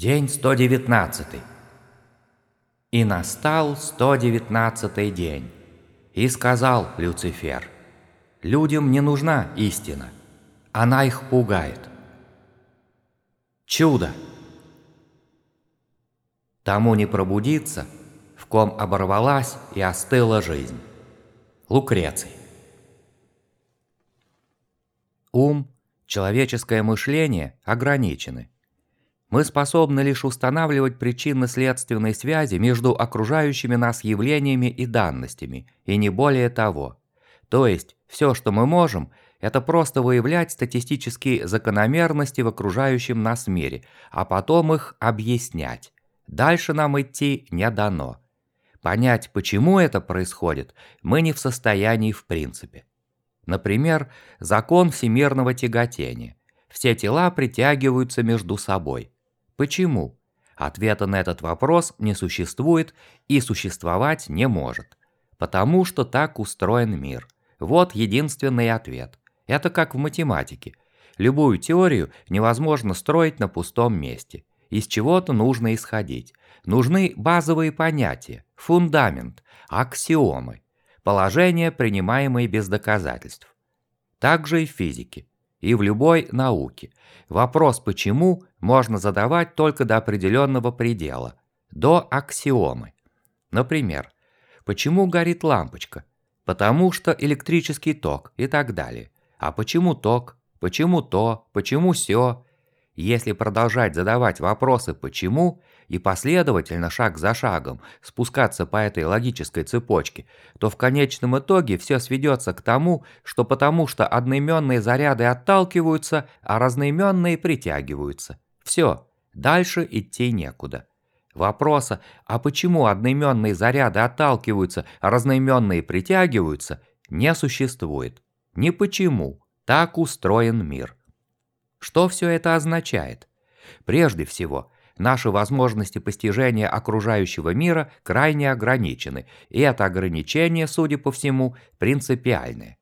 День 119. И настал 119 день. И сказал Люцифер, людям не нужна истина, она их пугает. Чудо! Тому не пробудиться, в ком оборвалась и остыла жизнь. Лукреций. Ум, человеческое мышление ограничены. Мы способны лишь устанавливать причинно-следственные связи между окружающими нас явлениями и данностями, и не более того. То есть, все, что мы можем, это просто выявлять статистические закономерности в окружающем нас мире, а потом их объяснять. Дальше нам идти не дано. Понять, почему это происходит, мы не в состоянии в принципе. Например, закон всемирного тяготения. Все тела притягиваются между собой. Почему? Ответа на этот вопрос не существует и существовать не может. Потому что так устроен мир. Вот единственный ответ. Это как в математике. Любую теорию невозможно строить на пустом месте. Из чего-то нужно исходить. Нужны базовые понятия, фундамент, аксиомы, положения, принимаемые без доказательств. Также и в физике и в любой науке. Вопрос «почему» можно задавать только до определенного предела, до аксиомы. Например, почему горит лампочка? Потому что электрический ток и так далее. А почему ток? Почему то? Почему сё? Если продолжать задавать вопросы «почему» и последовательно, шаг за шагом, спускаться по этой логической цепочке, то в конечном итоге все сведется к тому, что потому что одноименные заряды отталкиваются, а разноименные притягиваются. Все, дальше идти некуда. Вопроса «а почему одноименные заряды отталкиваются, а разноименные притягиваются?» не существует. Не почему. Так устроен мир. Что все это означает? Прежде всего, наши возможности постижения окружающего мира крайне ограничены, и это ограничение, судя по всему, принципиальное.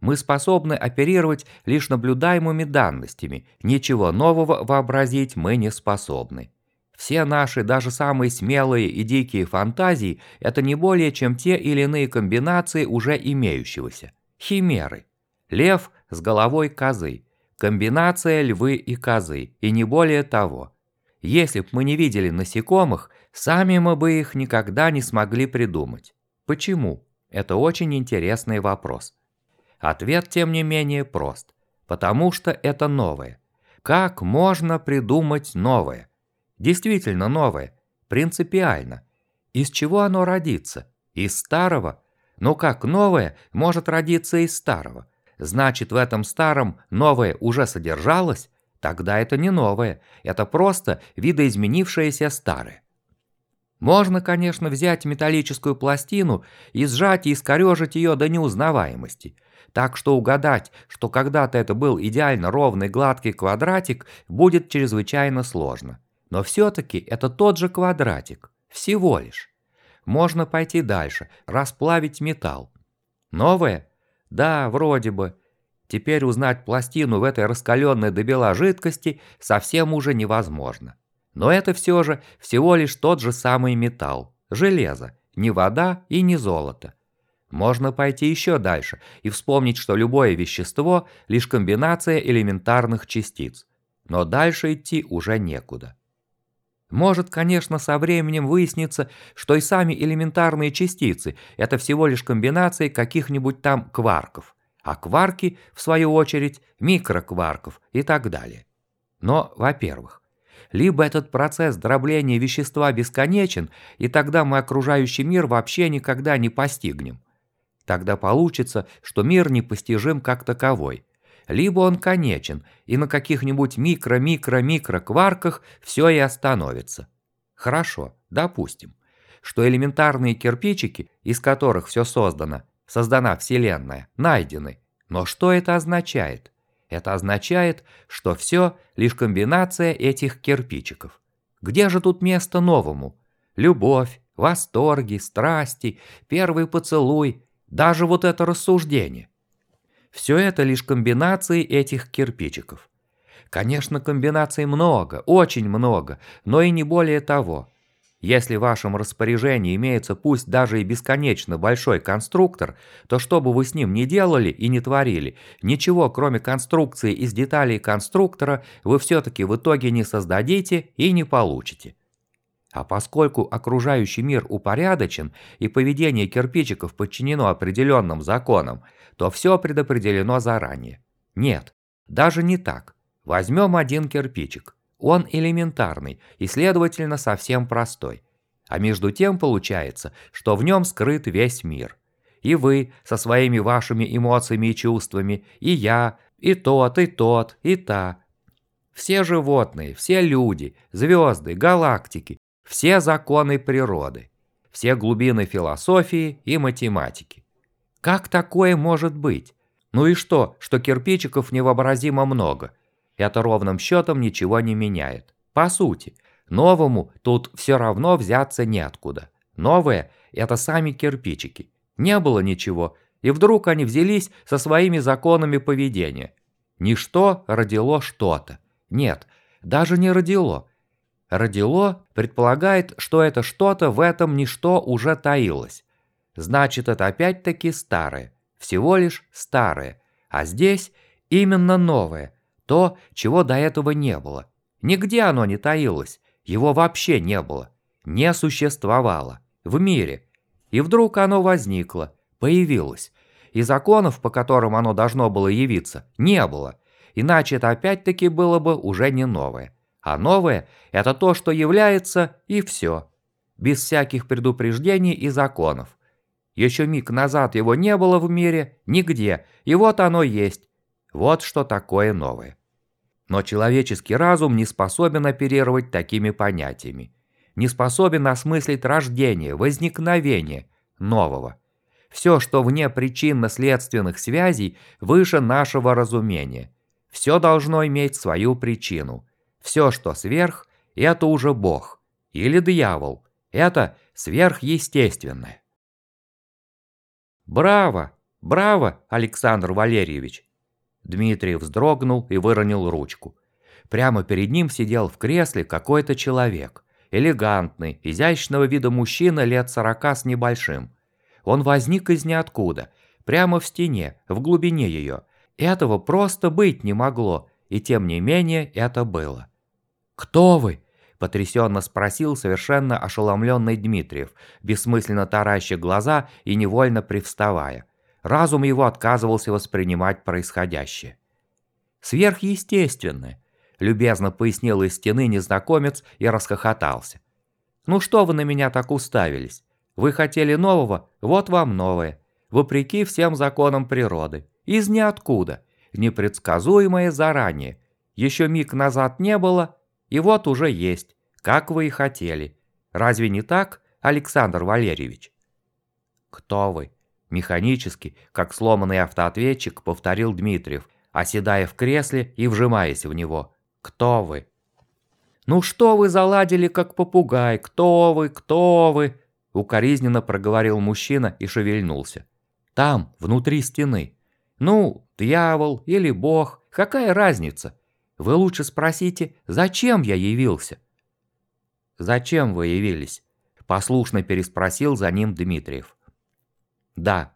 Мы способны оперировать лишь наблюдаемыми данностями, ничего нового вообразить мы не способны. Все наши, даже самые смелые и дикие фантазии – это не более чем те или иные комбинации уже имеющегося. Химеры. Лев с головой козы, Комбинация львы и козы, и не более того. Если б мы не видели насекомых, сами мы бы их никогда не смогли придумать. Почему? Это очень интересный вопрос. Ответ, тем не менее, прост. Потому что это новое. Как можно придумать новое? Действительно новое. Принципиально. Из чего оно родится? Из старого? Но как новое может родиться из старого? Значит, в этом старом новое уже содержалось? Тогда это не новое, это просто видоизменившееся старое. Можно, конечно, взять металлическую пластину и сжать и искорежить ее до неузнаваемости. Так что угадать, что когда-то это был идеально ровный гладкий квадратик, будет чрезвычайно сложно. Но все-таки это тот же квадратик. Всего лишь. Можно пойти дальше, расплавить металл. Новое? Да, вроде бы. Теперь узнать пластину в этой раскаленной до бела жидкости совсем уже невозможно. Но это все же всего лишь тот же самый металл, железо, не вода и не золото. Можно пойти еще дальше и вспомнить, что любое вещество – лишь комбинация элементарных частиц. Но дальше идти уже некуда. Может, конечно, со временем выяснится, что и сами элементарные частицы – это всего лишь комбинации каких-нибудь там кварков, а кварки, в свою очередь, микрокварков и так далее. Но, во-первых, либо этот процесс дробления вещества бесконечен, и тогда мы окружающий мир вообще никогда не постигнем. Тогда получится, что мир непостижим как таковой – либо он конечен, и на каких-нибудь микро-микро-микро кварках все и остановится. Хорошо, допустим, что элементарные кирпичики, из которых все создано, создана Вселенная, найдены. Но что это означает? Это означает, что все лишь комбинация этих кирпичиков. Где же тут место новому? Любовь, восторги, страсти, первый поцелуй, даже вот это рассуждение – все это лишь комбинации этих кирпичиков. Конечно, комбинаций много, очень много, но и не более того. Если в вашем распоряжении имеется пусть даже и бесконечно большой конструктор, то что бы вы с ним ни делали и не творили, ничего кроме конструкции из деталей конструктора вы все-таки в итоге не создадите и не получите. А поскольку окружающий мир упорядочен и поведение кирпичиков подчинено определенным законам, то все предопределено заранее. Нет, даже не так. Возьмем один кирпичик. Он элементарный и, следовательно, совсем простой. А между тем получается, что в нем скрыт весь мир. И вы со своими вашими эмоциями и чувствами, и я, и тот, и тот, и та. Все животные, все люди, звезды, галактики, все законы природы, все глубины философии и математики. Как такое может быть? Ну и что, что кирпичиков невообразимо много? Это ровным счетом ничего не меняет. По сути, новому тут все равно взяться неоткуда. Новое – это сами кирпичики. Не было ничего, и вдруг они взялись со своими законами поведения. Ничто родило что-то. Нет, даже не родило – Родило предполагает, что это что-то в этом ничто уже таилось. Значит, это опять-таки старое, всего лишь старое, а здесь именно новое, то, чего до этого не было. Нигде оно не таилось, его вообще не было, не существовало, в мире. И вдруг оно возникло, появилось, и законов, по которым оно должно было явиться, не было, иначе это опять-таки было бы уже не новое. А новое – это то, что является, и все. Без всяких предупреждений и законов. Еще миг назад его не было в мире, нигде, и вот оно есть. Вот что такое новое. Но человеческий разум не способен оперировать такими понятиями. Не способен осмыслить рождение, возникновение нового. Все, что вне причинно-следственных связей, выше нашего разумения. Все должно иметь свою причину – все, что сверх, это уже Бог. Или дьявол. Это сверхъестественное. «Браво! Браво, Александр Валерьевич!» Дмитрий вздрогнул и выронил ручку. Прямо перед ним сидел в кресле какой-то человек. Элегантный, изящного вида мужчина лет сорока с небольшим. Он возник из ниоткуда, прямо в стене, в глубине ее. Этого просто быть не могло, и тем не менее это было. «Кто вы?» – потрясенно спросил совершенно ошеломленный Дмитриев, бессмысленно тараща глаза и невольно привставая. Разум его отказывался воспринимать происходящее. «Сверхъестественное», – любезно пояснил из стены незнакомец и расхохотался. «Ну что вы на меня так уставились? Вы хотели нового, вот вам новое, вопреки всем законам природы, из ниоткуда, непредсказуемое заранее. Еще миг назад не было, и вот уже есть, как вы и хотели. Разве не так, Александр Валерьевич? Кто вы? Механически, как сломанный автоответчик, повторил Дмитриев, оседая в кресле и вжимаясь в него. Кто вы? «Ну что вы заладили, как попугай? Кто вы? Кто вы?» Укоризненно проговорил мужчина и шевельнулся. «Там, внутри стены. Ну, дьявол или бог, какая разница? Вы лучше спросите, зачем я явился?» «Зачем вы явились?» – послушно переспросил за ним Дмитриев. «Да,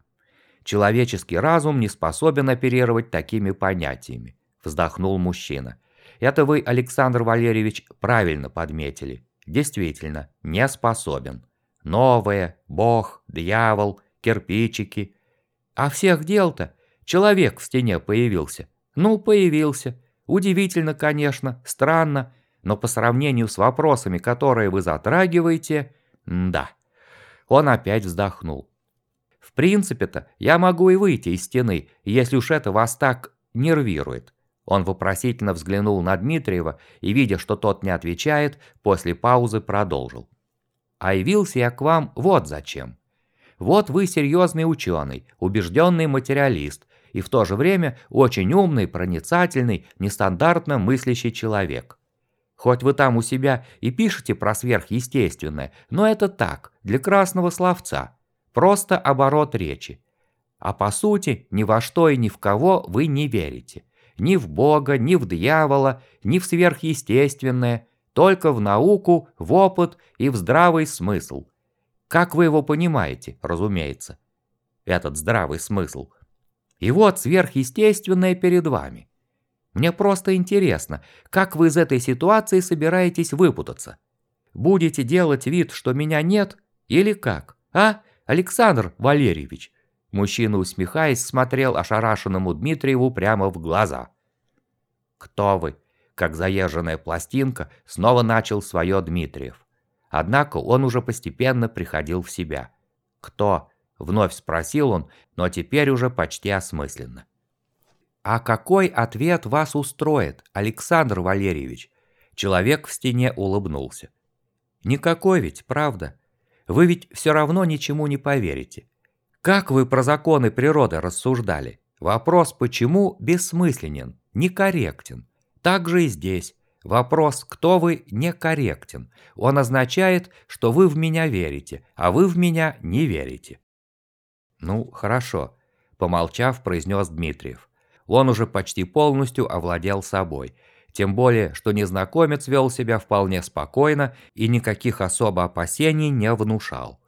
человеческий разум не способен оперировать такими понятиями», – вздохнул мужчина. «Это вы, Александр Валерьевич, правильно подметили. Действительно, не способен. Новое, бог, дьявол, кирпичики. А всех дел-то человек в стене появился. Ну, появился. Удивительно, конечно, странно, но по сравнению с вопросами, которые вы затрагиваете, да. Он опять вздохнул. В принципе-то я могу и выйти из стены, если уж это вас так нервирует. Он вопросительно взглянул на Дмитриева и, видя, что тот не отвечает, после паузы продолжил. «А явился я к вам вот зачем. Вот вы серьезный ученый, убежденный материалист, и в то же время очень умный, проницательный, нестандартно мыслящий человек. Хоть вы там у себя и пишете про сверхъестественное, но это так, для красного словца. Просто оборот речи. А по сути, ни во что и ни в кого вы не верите. ни в Бога, ни в дьявола, ни в сверхъестественное, только в науку, в опыт и в здравый смысл. Как вы его понимаете, разумеется, этот здравый смысл. И вот сверхъестественное перед вами. Мне просто интересно, как вы из этой ситуации собираетесь выпутаться? Будете делать вид, что меня нет, или как? А, Александр Валерьевич?» Мужчина, усмехаясь, смотрел ошарашенному Дмитриеву прямо в глаза. «Кто вы?» Как заезженная пластинка, снова начал свое Дмитриев. Однако он уже постепенно приходил в себя. «Кто?» – вновь спросил он, но теперь уже почти осмысленно. «А какой ответ вас устроит, Александр Валерьевич?» Человек в стене улыбнулся. «Никакой ведь, правда? Вы ведь все равно ничему не поверите. Как вы про законы природы рассуждали? Вопрос «почему» бессмысленен, некорректен. Так же и здесь. Вопрос «кто вы» некорректен. Он означает, что вы в меня верите, а вы в меня не верите. «Ну, хорошо», – помолчав, произнес Дмитриев. Он уже почти полностью овладел собой. Тем более, что незнакомец вел себя вполне спокойно и никаких особо опасений не внушал.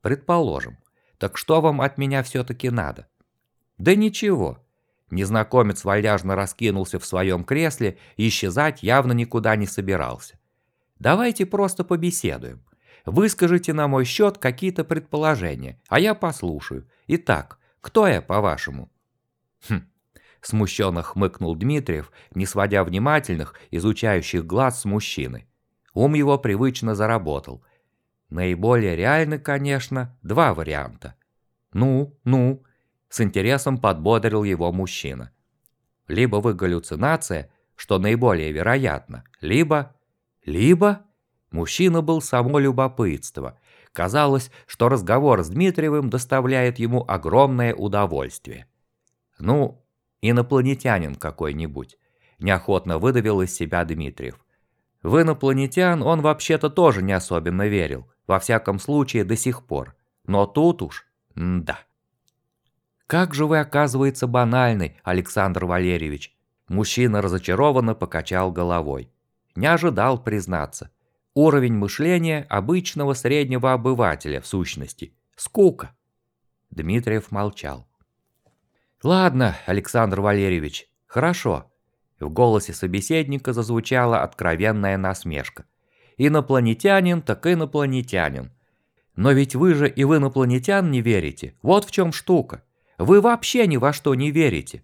Предположим. Так что вам от меня все-таки надо? Да ничего. Незнакомец вальяжно раскинулся в своем кресле и исчезать явно никуда не собирался. Давайте просто побеседуем. Выскажите на мой счет какие-то предположения, а я послушаю. Итак, кто я, по-вашему? Хм, Смущенно хмыкнул Дмитриев, не сводя внимательных, изучающих глаз с мужчины. Ум его привычно заработал. Наиболее реальны, конечно, два варианта. «Ну, ну», — с интересом подбодрил его мужчина. «Либо вы галлюцинация, что наиболее вероятно, либо...» «Либо...» Мужчина был само любопытство. Казалось, что разговор с Дмитриевым доставляет ему огромное удовольствие. «Ну, Инопланетянин какой-нибудь. Неохотно выдавил из себя Дмитриев. В инопланетян он вообще-то тоже не особенно верил. Во всяком случае, до сих пор. Но тут уж... да. «Как же вы, оказывается, банальный, Александр Валерьевич!» Мужчина разочарованно покачал головой. Не ожидал признаться. Уровень мышления обычного среднего обывателя, в сущности. Скука. Дмитриев молчал. «Ладно, Александр Валерьевич, хорошо». В голосе собеседника зазвучала откровенная насмешка. «Инопланетянин так инопланетянин. Но ведь вы же и в инопланетян не верите. Вот в чем штука. Вы вообще ни во что не верите.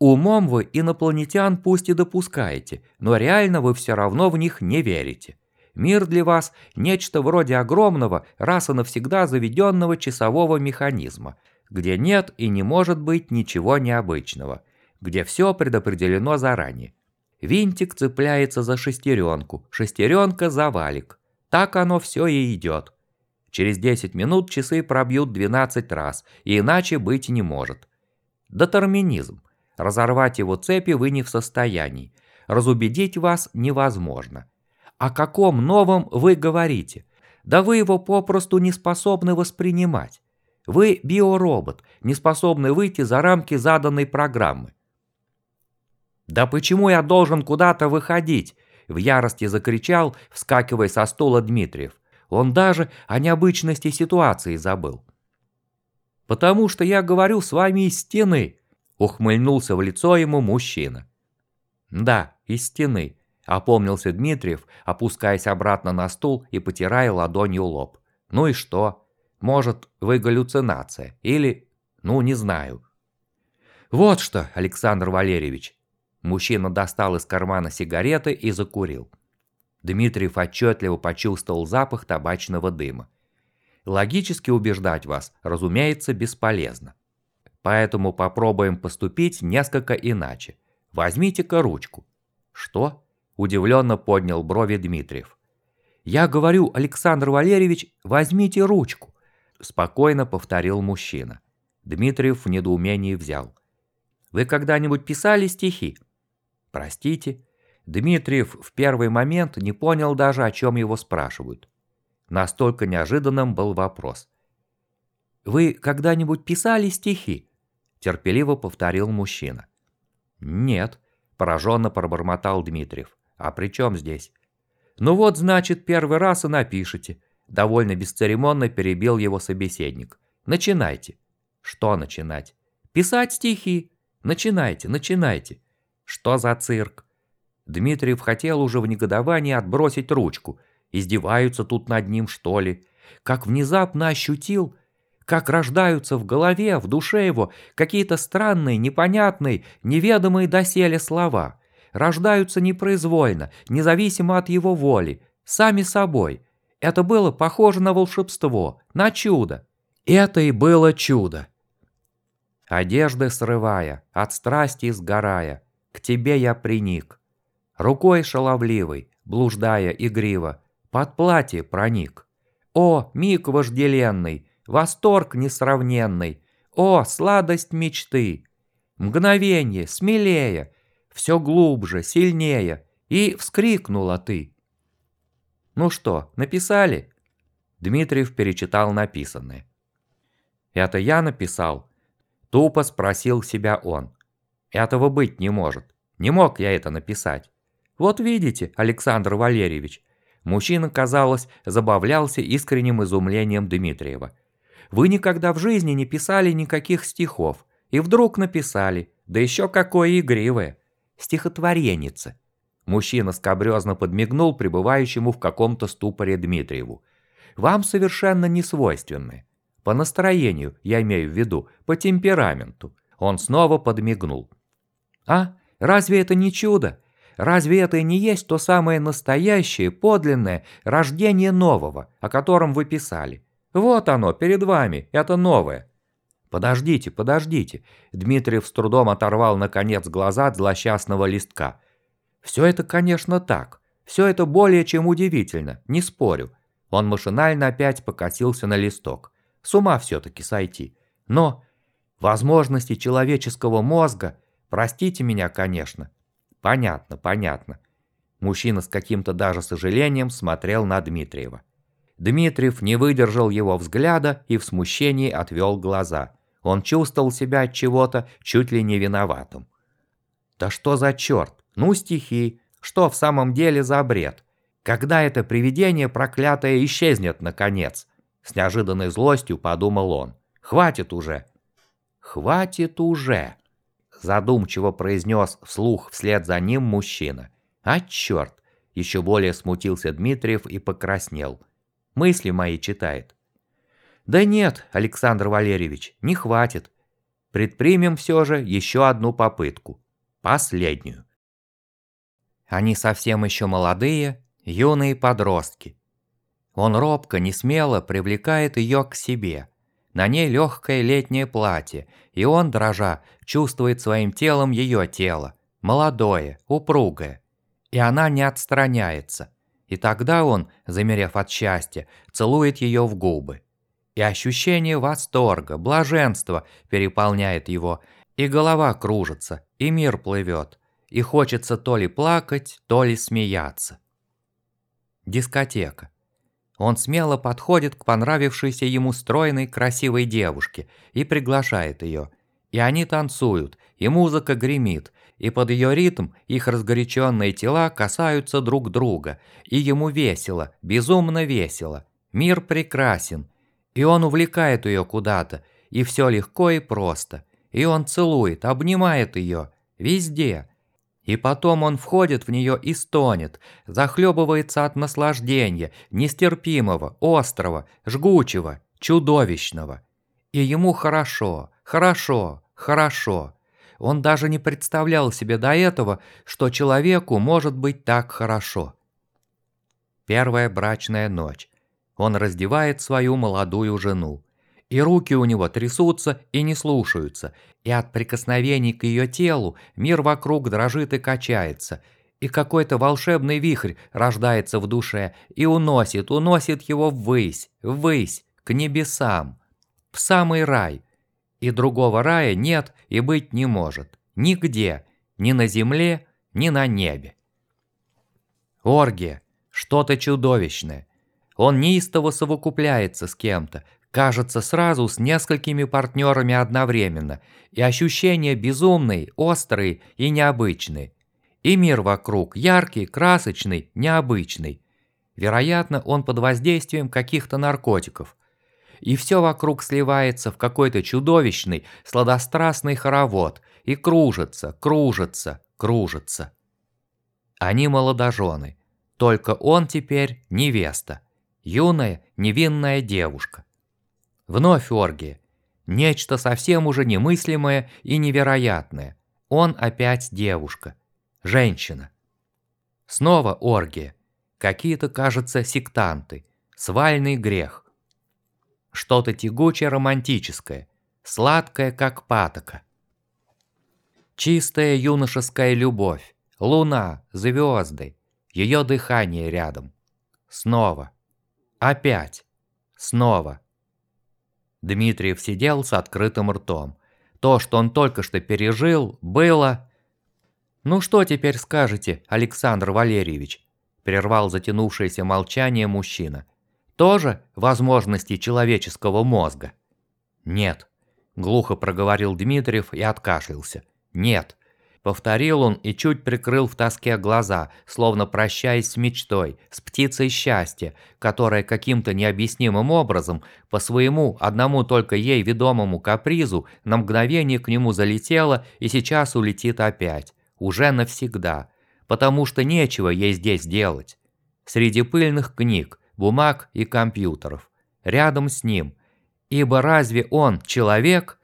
Умом вы инопланетян пусть и допускаете, но реально вы все равно в них не верите. Мир для вас – нечто вроде огромного, раз и навсегда заведенного часового механизма – где нет и не может быть ничего необычного, где все предопределено заранее. Винтик цепляется за шестеренку, шестеренка за валик. Так оно все и идет. Через 10 минут часы пробьют 12 раз, и иначе быть не может. Детерминизм. Разорвать его цепи вы не в состоянии. Разубедить вас невозможно. О каком новом вы говорите? Да вы его попросту не способны воспринимать. Вы биоробот, не способный выйти за рамки заданной программы. «Да почему я должен куда-то выходить?» В ярости закричал, вскакивая со стула Дмитриев. Он даже о необычности ситуации забыл. «Потому что я говорю с вами из стены», — ухмыльнулся в лицо ему мужчина. «Да, из стены», — опомнился Дмитриев, опускаясь обратно на стул и потирая ладонью лоб. «Ну и что?» Может, вы галлюцинация. Или... Ну, не знаю. Вот что, Александр Валерьевич. Мужчина достал из кармана сигареты и закурил. Дмитриев отчетливо почувствовал запах табачного дыма. Логически убеждать вас, разумеется, бесполезно. Поэтому попробуем поступить несколько иначе. Возьмите-ка ручку. Что? Удивленно поднял брови Дмитриев. Я говорю, Александр Валерьевич, возьмите ручку спокойно повторил мужчина. Дмитриев в недоумении взял. «Вы когда-нибудь писали стихи?» «Простите». Дмитриев в первый момент не понял даже, о чем его спрашивают. Настолько неожиданным был вопрос. «Вы когда-нибудь писали стихи?» Терпеливо повторил мужчина. «Нет», Пораженно пробормотал Дмитриев. А при чем здесь? Ну вот, значит, первый раз и напишите. Довольно бесцеремонно перебил его собеседник. Начинайте. Что начинать? Писать стихи. Начинайте, начинайте. Что за цирк? Дмитриев хотел уже в негодовании отбросить ручку. Издеваются тут над ним, что ли? Как внезапно ощутил, как рождаются в голове, в душе его какие-то странные, непонятные, неведомые доселе слова. Рождаются непроизвольно, независимо от его воли, сами собой. Это было похоже на волшебство, на чудо. Это и было чудо. Одежды срывая, от страсти сгорая, к тебе я приник. Рукой шаловливой, блуждая игриво, под платье проник. О, миг вожделенный, восторг несравненный, о, сладость мечты! Мгновение, смелее, все глубже, сильнее, и вскрикнула ты. Ну что, написали? Дмитриев перечитал написанное. Это я написал? Тупо спросил себя он. Этого быть не может. Не мог я это написать. Вот видите, Александр Валерьевич, Мужчина, казалось, забавлялся искренним изумлением Дмитриева. «Вы никогда в жизни не писали никаких стихов, и вдруг написали, да еще какое игривое! Стихотвореница!» Мужчина скобрезно подмигнул пребывающему в каком-то ступоре Дмитриеву. «Вам совершенно не свойственны. По настроению, я имею в виду, по темпераменту». Он снова подмигнул. «А, разве это не чудо? Разве это и не есть то самое настоящее, подлинное рождение нового, о котором вы писали? Вот оно, перед вами, это новое. Подождите, подождите. Дмитриев с трудом оторвал наконец глаза от злосчастного листка. Все это, конечно, так. Все это более чем удивительно, не спорю. Он машинально опять покосился на листок. С ума все-таки сойти. Но возможности человеческого мозга, простите меня, конечно, Понятно, понятно. Мужчина с каким-то даже сожалением смотрел на Дмитриева. Дмитриев не выдержал его взгляда и в смущении отвел глаза. Он чувствовал себя от чего-то чуть ли не виноватым. Да что за черт? Ну стихи. Что в самом деле за бред? Когда это привидение проклятое исчезнет наконец? С неожиданной злостью подумал он. Хватит уже. Хватит уже задумчиво произнес вслух вслед за ним мужчина. «А черт!» – еще более смутился Дмитриев и покраснел. «Мысли мои читает». «Да нет, Александр Валерьевич, не хватит. Предпримем все же еще одну попытку. Последнюю». Они совсем еще молодые, юные подростки. Он робко, не смело привлекает ее к себе – на ней легкое летнее платье, и он, дрожа, чувствует своим телом ее тело, молодое, упругое. И она не отстраняется. И тогда он, замерев от счастья, целует ее в губы. И ощущение восторга, блаженства переполняет его, и голова кружится, и мир плывет, и хочется то ли плакать, то ли смеяться. Дискотека. Он смело подходит к понравившейся ему стройной красивой девушке и приглашает ее. И они танцуют, и музыка гремит, и под ее ритм их разгоряченные тела касаются друг друга, и ему весело, безумно весело. Мир прекрасен, и он увлекает ее куда-то, и все легко и просто. И он целует, обнимает ее, везде – и потом он входит в нее и стонет, захлебывается от наслаждения, нестерпимого, острого, жгучего, чудовищного. И ему хорошо, хорошо, хорошо. Он даже не представлял себе до этого, что человеку может быть так хорошо. Первая брачная ночь. Он раздевает свою молодую жену и руки у него трясутся и не слушаются, и от прикосновений к ее телу мир вокруг дрожит и качается, и какой-то волшебный вихрь рождается в душе и уносит, уносит его ввысь, ввысь, к небесам, в самый рай. И другого рая нет и быть не может, нигде, ни на земле, ни на небе. Оргия, что-то чудовищное. Он неистово совокупляется с кем-то, Кажется, сразу с несколькими партнерами одновременно, и ощущения безумные, острые и необычные. И мир вокруг яркий, красочный, необычный. Вероятно, он под воздействием каких-то наркотиков. И все вокруг сливается в какой-то чудовищный, сладострастный хоровод и кружится, кружится, кружится. Они молодожены. Только он теперь невеста. Юная, невинная девушка. Вновь оргия. Нечто совсем уже немыслимое и невероятное. Он опять девушка. Женщина. Снова оргия. Какие-то, кажется, сектанты. Свальный грех. Что-то тягучее романтическое. Сладкое, как патока. Чистая юношеская любовь. Луна, звезды. Ее дыхание рядом. Снова. Опять. Снова. Дмитриев сидел с открытым ртом. То, что он только что пережил, было... «Ну что теперь скажете, Александр Валерьевич?» Прервал затянувшееся молчание мужчина. «Тоже возможности человеческого мозга?» «Нет», — глухо проговорил Дмитриев и откашлялся. «Нет, Повторил он и чуть прикрыл в тоске глаза, словно прощаясь с мечтой, с птицей счастья, которая каким-то необъяснимым образом, по своему одному только ей ведомому капризу, на мгновение к нему залетела и сейчас улетит опять, уже навсегда, потому что нечего ей здесь делать. Среди пыльных книг, бумаг и компьютеров, рядом с ним. Ибо разве он, человек,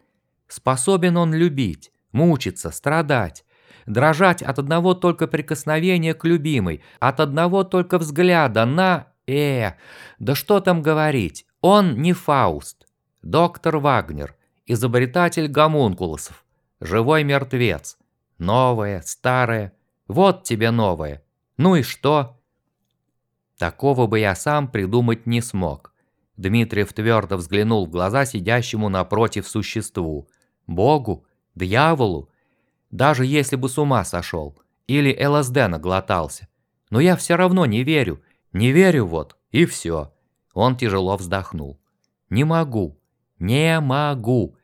способен он любить, мучиться, страдать, дрожать от одного только прикосновения к любимой, от одного только взгляда на... Э, да что там говорить, он не Фауст. Доктор Вагнер, изобретатель гомункулусов, живой мертвец. Новое, старое, вот тебе новое. Ну и что? Такого бы я сам придумать не смог. Дмитриев твердо взглянул в глаза сидящему напротив существу. Богу? Дьяволу? Даже если бы с ума сошел. Или ЛСД наглотался. Но я все равно не верю. Не верю вот, и все. Он тяжело вздохнул. Не могу. Не могу.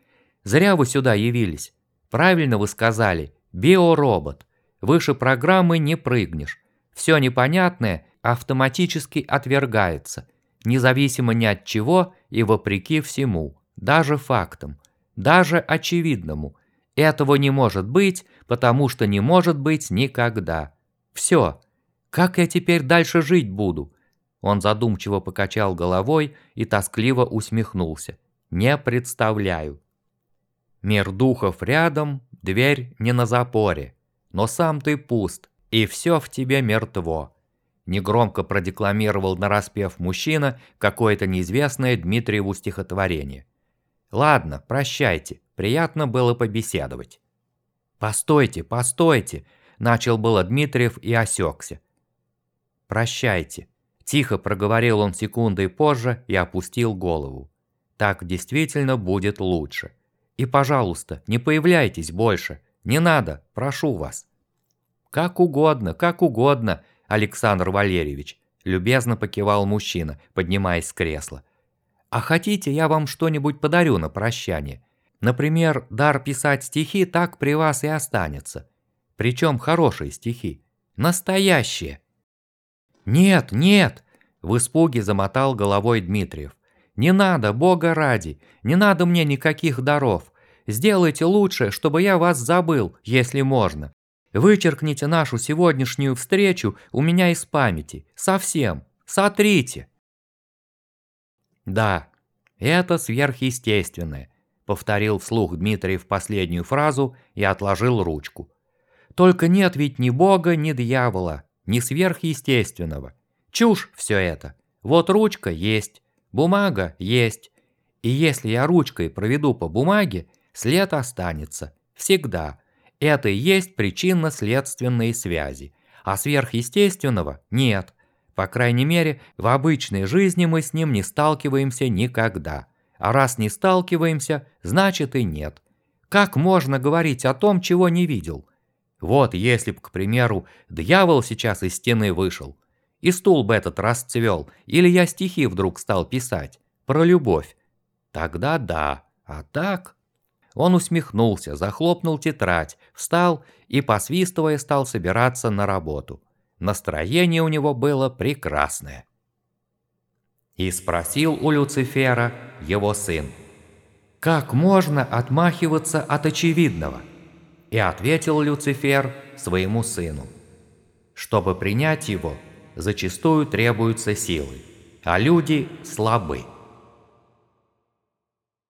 Зря вы сюда явились. Правильно вы сказали. Биоробот. Выше программы не прыгнешь. Все непонятное автоматически отвергается. Независимо ни от чего и вопреки всему. Даже фактам. Даже очевидному – этого не может быть, потому что не может быть никогда. Все. Как я теперь дальше жить буду? Он задумчиво покачал головой и тоскливо усмехнулся. Не представляю. Мир духов рядом, дверь не на запоре. Но сам ты пуст, и все в тебе мертво. Негромко продекламировал нараспев мужчина какое-то неизвестное Дмитриеву стихотворение. Ладно, прощайте. Приятно было побеседовать. «Постойте, постойте!» – начал было Дмитриев и осекся. «Прощайте», – тихо проговорил он секундой позже и опустил голову. «Так действительно будет лучше. И, пожалуйста, не появляйтесь больше. Не надо, прошу вас». «Как угодно, как угодно, Александр Валерьевич», – любезно покивал мужчина, поднимаясь с кресла. «А хотите, я вам что-нибудь подарю на прощание? Например, дар писать стихи так при вас и останется. Причем хорошие стихи. Настоящие. «Нет, нет!» – в испуге замотал головой Дмитриев. «Не надо, Бога ради, не надо мне никаких даров. Сделайте лучше, чтобы я вас забыл, если можно. Вычеркните нашу сегодняшнюю встречу у меня из памяти. Совсем. Сотрите!» Да, это сверхъестественное. Повторил вслух Дмитриев последнюю фразу и отложил ручку. Только нет ведь ни бога, ни дьявола, ни сверхъестественного. Чушь все это. Вот ручка есть, бумага есть. И если я ручкой проведу по бумаге, след останется. Всегда. Это и есть причинно-следственные связи. А сверхъестественного нет. По крайней мере, в обычной жизни мы с ним не сталкиваемся никогда. А раз не сталкиваемся, значит и нет. Как можно говорить о том, чего не видел? Вот если б, к примеру, дьявол сейчас из стены вышел, и стул бы этот расцвел, или я стихи вдруг стал писать про любовь, тогда да, а так... Он усмехнулся, захлопнул тетрадь, встал и, посвистывая, стал собираться на работу. Настроение у него было прекрасное. И спросил у Люцифера его сын, «Как можно отмахиваться от очевидного?» И ответил Люцифер своему сыну, «Чтобы принять его, зачастую требуются силы, а люди слабы».